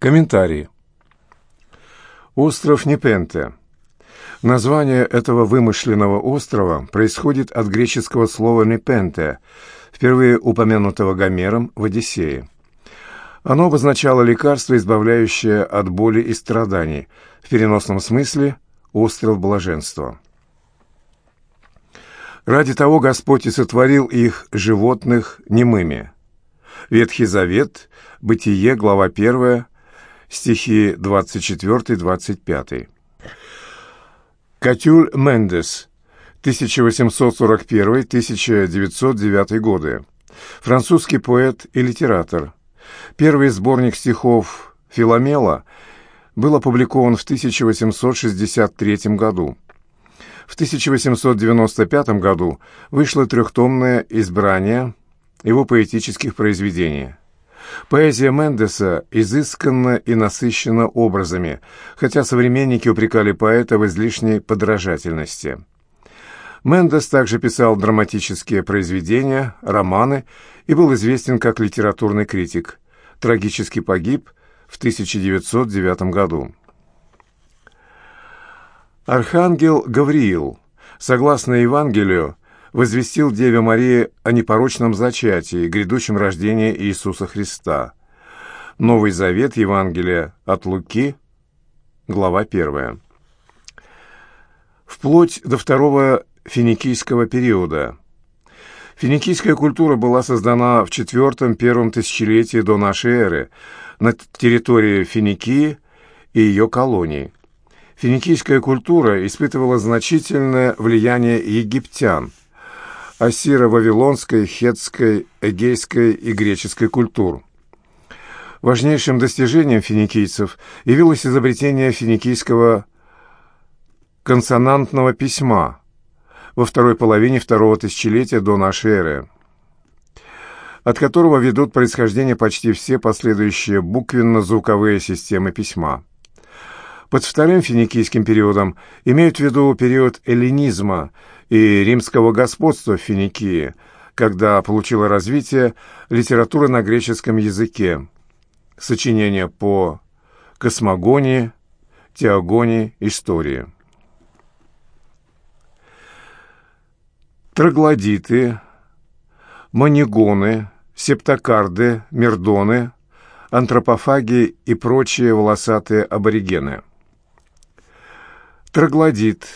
Комментарий. Остров Непенте. Название этого вымышленного острова происходит от греческого слова «непенте», впервые упомянутого Гомером в «Одиссее». Оно обозначало лекарство, избавляющее от боли и страданий, в переносном смысле «остров блаженства». Ради того Господь и сотворил их, животных, немыми. Ветхий Завет, Бытие, глава 1, стихи 24-25. Катюль Мендес, 1841-1909 годы. Французский поэт и литератор. Первый сборник стихов «Филомела» был опубликован в 1863 году. В 1895 году вышло трехтомное избрание его поэтических произведений. Поэзия Мендеса изысканна и насыщена образами, хотя современники упрекали поэта в излишней подражательности. Мендес также писал драматические произведения, романы и был известен как литературный критик. Трагически погиб в 1909 году. Архангел Гавриил, согласно Евангелию, возвестил Деве Марии о непорочном зачатии грядущем рождении Иисуса Христа. Новый Завет Евангелия от Луки, глава 1. Вплоть до второго финикийского периода. Финикийская культура была создана в IV-первом тысячелетии до нашей эры на территории Финикии и ее колоний. Финикийская культура испытывала значительное влияние египтян – ассиро-вавилонской, хетской, эгейской и греческой культур. Важнейшим достижением финикийцев явилось изобретение финикийского консонантного письма во второй половине второго тысячелетия до нашей эры, от которого ведут происхождение почти все последующие буквенно-звуковые системы письма. Под вторым финикийским периодом имеют в виду период эллинизма и римского господства в Финикии, когда получила развитие литература на греческом языке, сочинения по космогонии, теогонии, истории. Троглодиты, манигоны, септокарды, мердоны, антропофаги и прочие волосатые аборигены – Троглодит,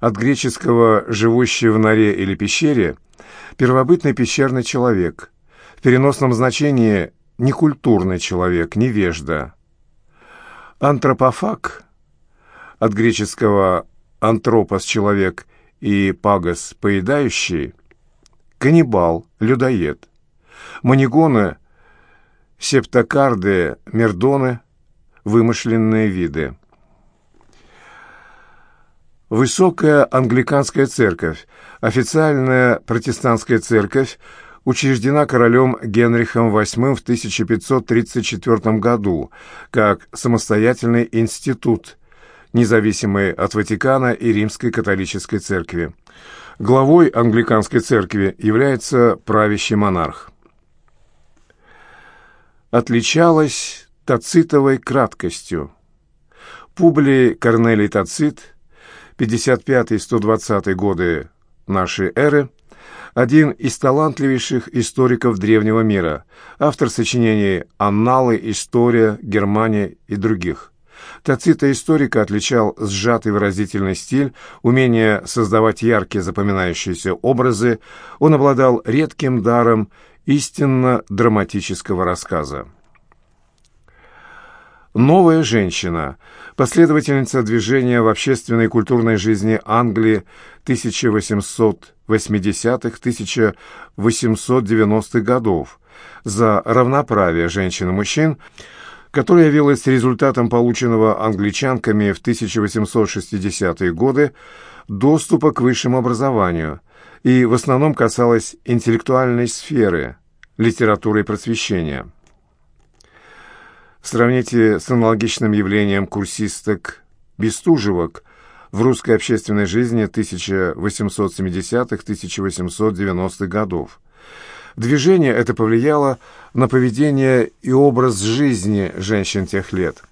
от греческого «живущий в норе или пещере», первобытный пещерный человек, в переносном значении некультурный человек, невежда. Антропофаг, от греческого «антропос» – человек и «пагос» – поедающий, каннибал, людоед. Манигоны, септокарды, мердоны – вымышленные виды. Высокая англиканская церковь, официальная протестантская церковь, учреждена королем Генрихом VIII в 1534 году как самостоятельный институт, независимый от Ватикана и Римской католической церкви. Главой англиканской церкви является правящий монарх. Отличалась тацитовой краткостью. Публий Корнелий Тацит – 55-120 годы нашей эры, один из талантливейших историков древнего мира, автор сочинений «Анналы», «История», «Германия» и других. Тацита историка отличал сжатый выразительный стиль, умение создавать яркие запоминающиеся образы, он обладал редким даром истинно драматического рассказа. Новая женщина, последовательница движения в общественной и культурной жизни Англии 1880-1890-х годов за равноправие женщин и мужчин, которая явилась результатом полученного англичанками в 1860-е годы доступа к высшему образованию и в основном касалась интеллектуальной сферы, литературы и просвещения. Сравните с аналогичным явлением курсисток-бестужевок в русской общественной жизни 1870-1890-х годов. Движение это повлияло на поведение и образ жизни женщин тех лет.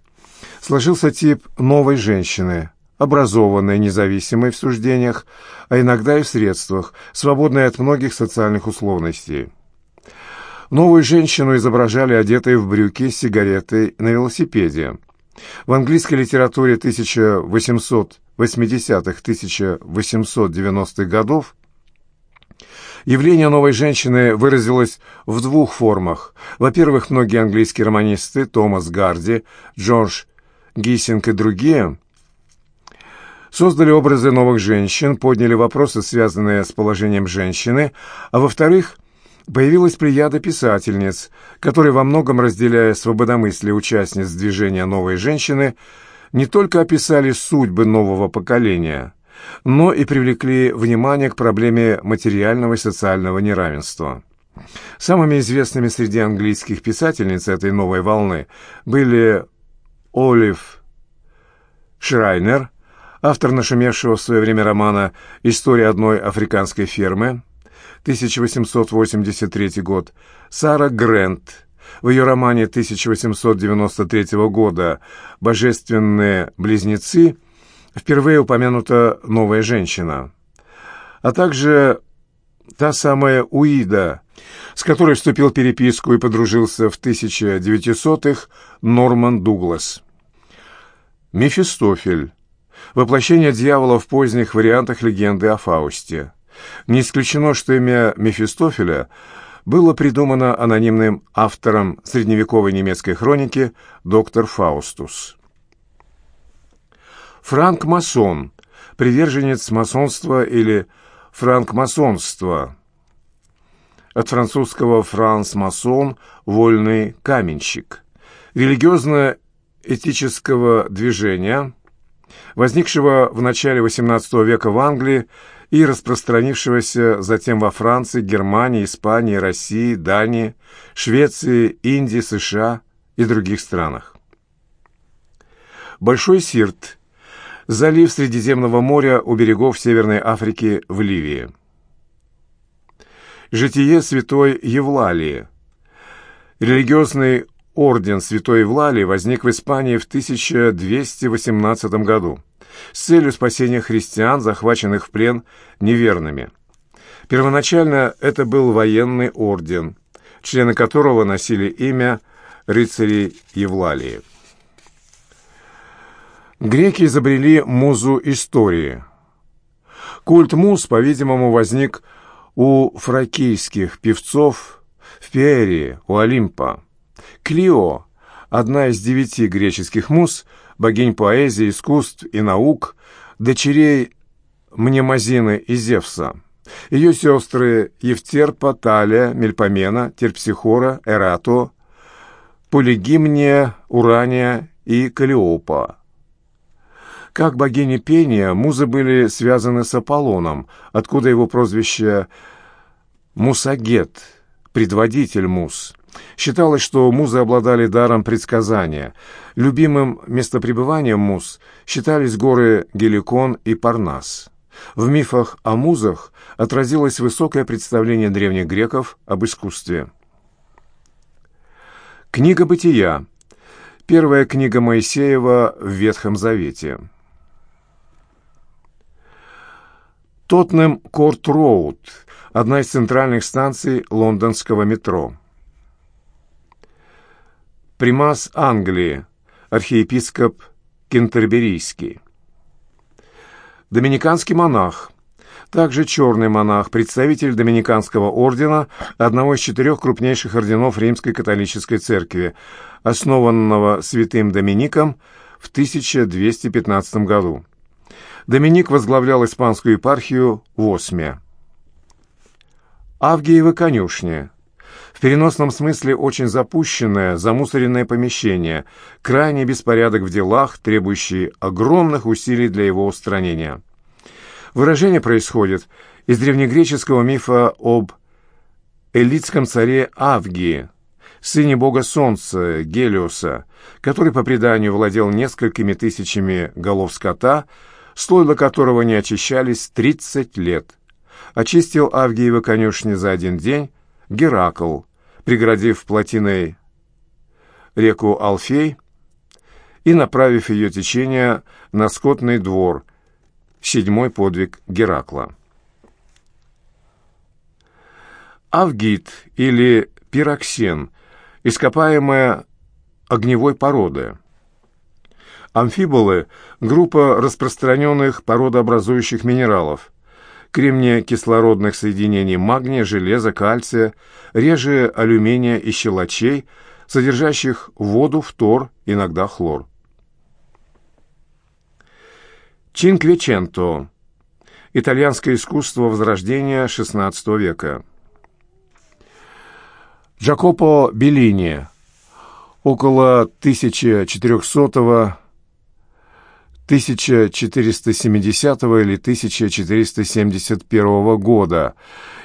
Сложился тип новой женщины, образованной, независимой в суждениях, а иногда и в средствах, свободной от многих социальных условностей. Новую женщину изображали одетой в брюки с сигаретой на велосипеде. В английской литературе 1880-1890-х годов Явление новой женщины выразилось в двух формах. Во-первых, многие английские романисты Томас Гарди, Джордж Гиссинг и другие создали образы новых женщин, подняли вопросы, связанные с положением женщины, а во-вторых, появилась плеяда писательниц, которые во многом разделяя свободомыслие участниц движения «Новой женщины», не только описали судьбы нового поколения – но и привлекли внимание к проблеме материального и социального неравенства. Самыми известными среди английских писательниц этой новой волны были Олив Шрайнер, автор нашумевшего в свое время романа «История одной африканской фермы», 1883 год, Сара Грент, в ее романе 1893 года «Божественные близнецы» впервые упомянута новая женщина, а также та самая Уида, с которой вступил в переписку и подружился в 1900-х Норман Дуглас. Мефистофель. Воплощение дьявола в поздних вариантах легенды о Фаусте. Не исключено, что имя Мефистофеля было придумано анонимным автором средневековой немецкой хроники доктор Фаустус. Франк-масон, приверженец масонства или франкмасонства. От французского «франс-масон» – «вольный каменщик». Религиозно-этического движения, возникшего в начале XVIII века в Англии и распространившегося затем во Франции, Германии, Испании, России, Дании, Швеции, Индии, США и других странах. Большой Сирт – залив Средиземного моря у берегов Северной Африки в Ливии. Житие святой Евлалии. Религиозный орден святой Евлалии возник в Испании в 1218 году с целью спасения христиан, захваченных в плен неверными. Первоначально это был военный орден, члены которого носили имя рыцарей Евлалии. Греки изобрели музу истории. Культ муз, по-видимому, возник у фракийских певцов в Пиерии, у Олимпа. Клио, одна из девяти греческих муз, богинь поэзии, искусств и наук, дочерей Мнемозины и Зевса. Ее сестры Евтерпа, Талия, Мельпомена, Терпсихора, Эрато, Полигимния, Урания и Калиопа. Как богини пения, музы были связаны с Аполлоном, откуда его прозвище «Мусагет», предводитель муз. Считалось, что музы обладали даром предсказания. Любимым местопребыванием муз считались горы Геликон и Парнас. В мифах о музах отразилось высокое представление древних греков об искусстве. Книга «Бытия» – первая книга Моисеева в Ветхом Завете – Тотнем Корт Роуд, одна из центральных станций лондонского метро. Примас Англии, архиепископ Кентерберийский. Доминиканский монах, также черный монах, представитель Доминиканского ордена, одного из четырех крупнейших орденов Римской католической церкви, основанного святым Домиником в 1215 году. Доминик возглавлял испанскую епархию в Осме. Авгиевы конюшни. Переносном смысле очень запущенное, замусоренное помещение, крайний беспорядок в делах, требующий огромных усилий для его устранения. Выражение происходит из древнегреческого мифа об элитском царе Авгии, сыне бога солнца Гелиоса, который по преданию владел несколькими тысячами голов скота, стойла которого не очищались 30 лет. Очистил Авгиева конюшни за один день, Геракл, преградив плотиной реку Алфей и направив ее течение на скотный двор, седьмой подвиг Геракла. Авгит или пироксен – ископаемая огневой породы. Амфиболы – группа распространенных породообразующих минералов, кремния-кислородных соединений магния, железа, кальция, реже алюминия и щелочей, содержащих воду, фтор, иногда хлор. Чинквеченто – итальянское искусство возрождения XVI века. Джакопо Беллини около 1400 1470 или 1471 года,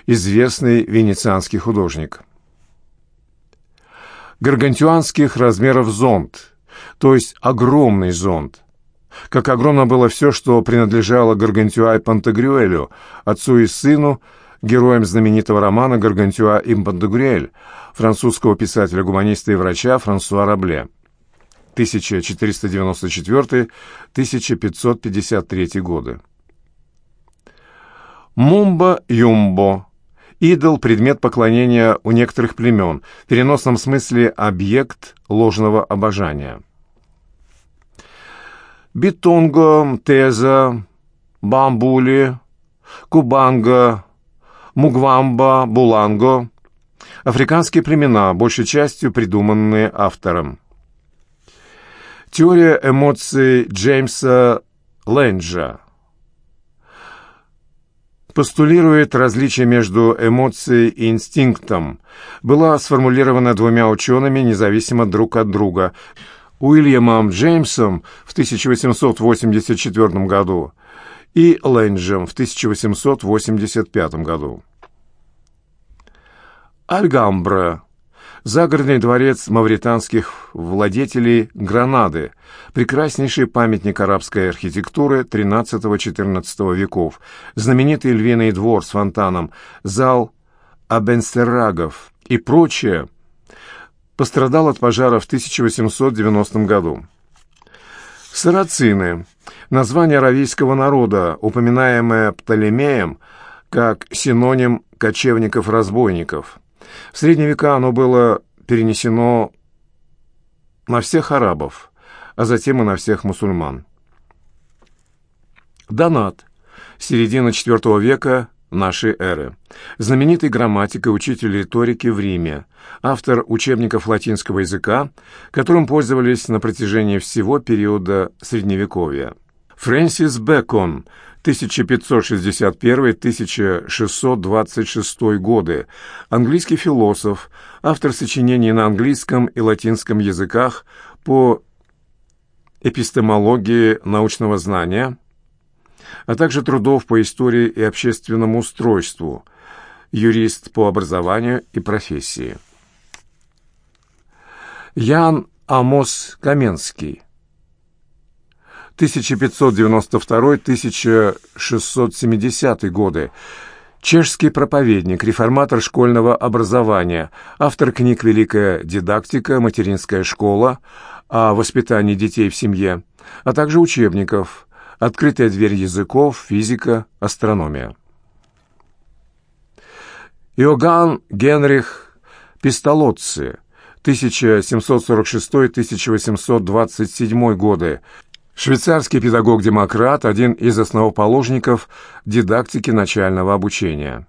известный венецианский художник. Гаргантюанских размеров зонт, то есть огромный зонт. Как огромно было все, что принадлежало Гаргантюа и Пантагрюэлю, отцу и сыну, героям знаменитого романа «Гаргантюа и Пантагрюэль», французского писателя-гуманиста и врача Франсуа Рабле. 1494-1553 годы. Мумба-юмбо – идол, предмет поклонения у некоторых племен, в переносном смысле объект ложного обожания. Битонго, Теза, Бамбули, Кубанга, Мугвамба, Буланго – африканские племена, большей частью придуманные автором. Теория эмоций Джеймса Ленджа постулирует различие между эмоцией и инстинктом, была сформулирована двумя учеными независимо друг от друга – Уильямом Джеймсом в 1884 году и Ленджем в 1885 году. Альгамбра Загородный дворец мавританских владетелей Гранады, прекраснейший памятник арабской архитектуры XIII-XIV веков, знаменитый львиный двор с фонтаном, зал Абенсерагов и прочее, пострадал от пожара в 1890 году. Сарацины – название аравийского народа, упоминаемое Птолемеем как синоним кочевников-разбойников – в средние века оно было перенесено на всех арабов, а затем и на всех мусульман. Донат. Середина IV века нашей эры. Знаменитый грамматик и учитель риторики в Риме, автор учебников латинского языка, которым пользовались на протяжении всего периода Средневековья. Фрэнсис Бэкон, 1561-1626 годы, английский философ, автор сочинений на английском и латинском языках по эпистемологии научного знания, а также трудов по истории и общественному устройству, юрист по образованию и профессии. Ян Амос Каменский 1592-1670 годы. Чешский проповедник, реформатор школьного образования, автор книг «Великая дидактика», «Материнская школа», о воспитании детей в семье, а также учебников «Открытая дверь языков», «Физика», «Астрономия». Иоганн Генрих Пистолоцци, 1746-1827 годы, Швейцарский педагог-демократ, один из основоположников дидактики начального обучения.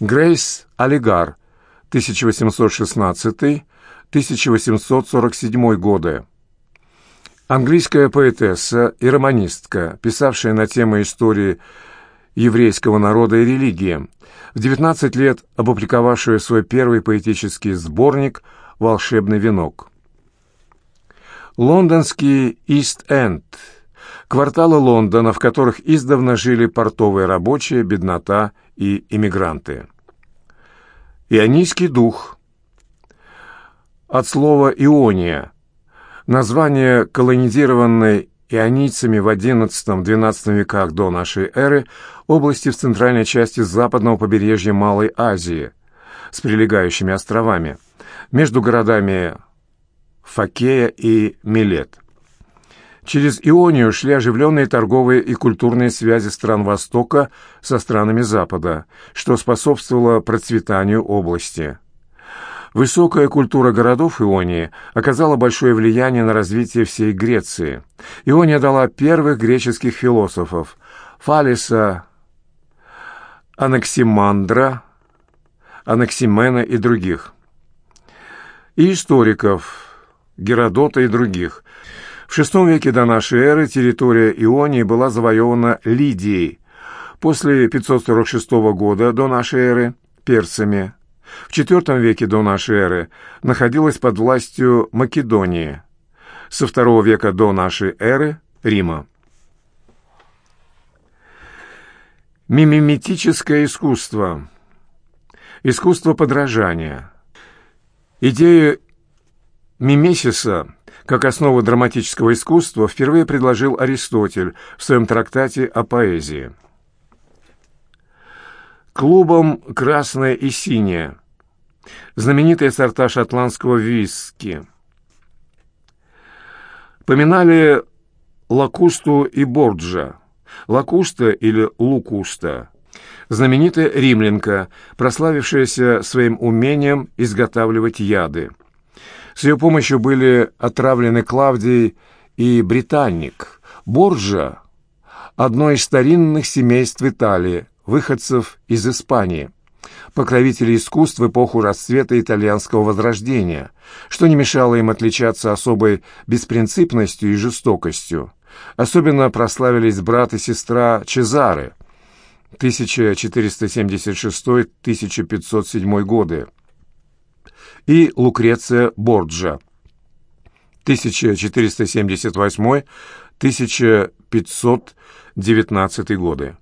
Грейс Олигар, 1816-1847 годы. Английская поэтесса и романистка, писавшая на темы истории еврейского народа и религии, в 19 лет опубликовавшая свой первый поэтический сборник «Волшебный венок». Лондонский Ист-Энд, кварталы Лондона, в которых издавна жили портовые рабочие, беднота и иммигранты. Ионийский дух. От слова «иония», название колонизированной ионийцами в XI-XII веках до нашей эры области в центральной части западного побережья Малой Азии. с прилегающими островами, между городами Факея и Милет. Через Ионию шли оживленные торговые и культурные связи стран Востока со странами Запада, что способствовало процветанию области. Высокая культура городов Ионии оказала большое влияние на развитие всей Греции. Иония дала первых греческих философов – Фалиса, Анаксимандра, Анаксимена и других. И историков – Геродота и других – в VI веке до нашей эры территория Ионии была завоевана Лидией, после 546 года до нашей эры – персами. В IV веке до нашей эры находилась под властью Македонии, со II века до нашей эры – Рима. Мимиметическое искусство. Искусство подражания. Идею мимесиса – как основу драматического искусства впервые предложил Аристотель в своем трактате о поэзии. Клубом «Красное и синее» знаменитые сорта шотландского виски. Поминали Лакусту и Борджа. Лакуста или Лукуста – знаменитая римлянка, прославившаяся своим умением изготавливать яды – с ее помощью были отравлены Клавдий и Британник. Борджа – одно из старинных семейств Италии, выходцев из Испании, покровители искусств эпоху расцвета итальянского возрождения, что не мешало им отличаться особой беспринципностью и жестокостью. Особенно прославились брат и сестра Чезары 1476-1507 годы и Лукреция Борджа 1478-1519 годы.